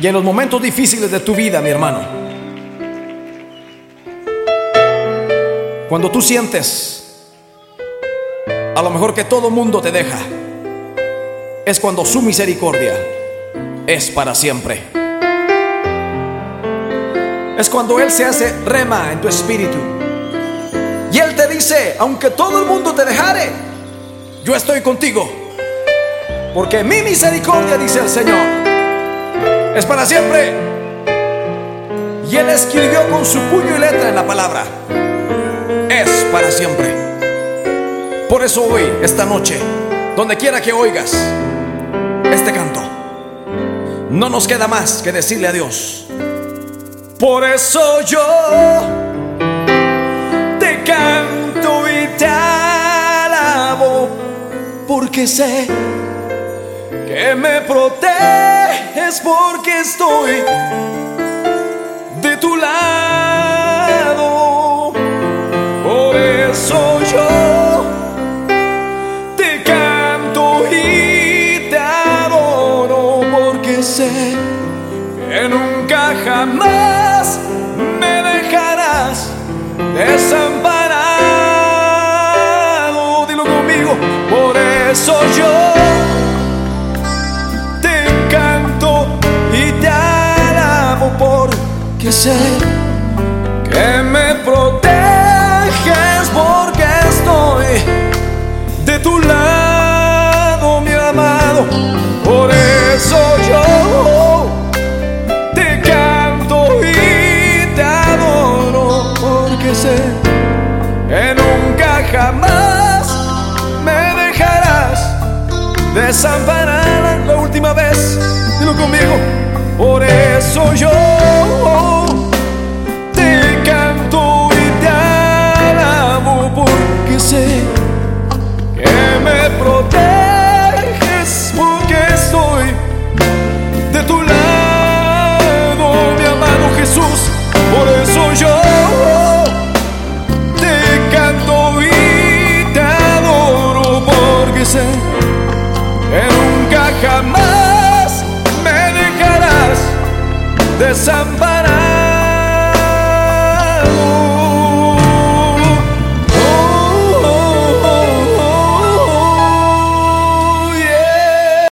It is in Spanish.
Y en los momentos difíciles de tu vida, mi hermano, cuando tú sientes a lo mejor que todo mundo te deja, es cuando su misericordia es para siempre. Es cuando Él se hace rema en tu espíritu. Y Él te dice, aunque todo el mundo te dejare, yo estoy contigo. Porque mi misericordia, dice el Señor, es para siempre. Y Él escribió con su puño y letra en la palabra, es para siempre. Por eso hoy, esta noche, donde quiera que oigas este canto, no nos queda más que decirle a Dios. Por eso yo te canto y te alabo, porque sé que me proteges porque estoy de tu lado. Por eso yo te canto y te adoro porque sé que nunca jamás me dejarás desamparado. Dilo conmigo, por eso yo porque sé que me proteges porque estoy de tu lado, mi amado. Por eso yo te canto y te adoro porque sé que nunca jamás me dejarás desamparada la última vez. Dilo conmigo. Por eso yo sé que me proteges porque estoy de tu lado, mi amado Jesús. Por eso yo te canto y te adoro porque sé que nunca jamás desamparado.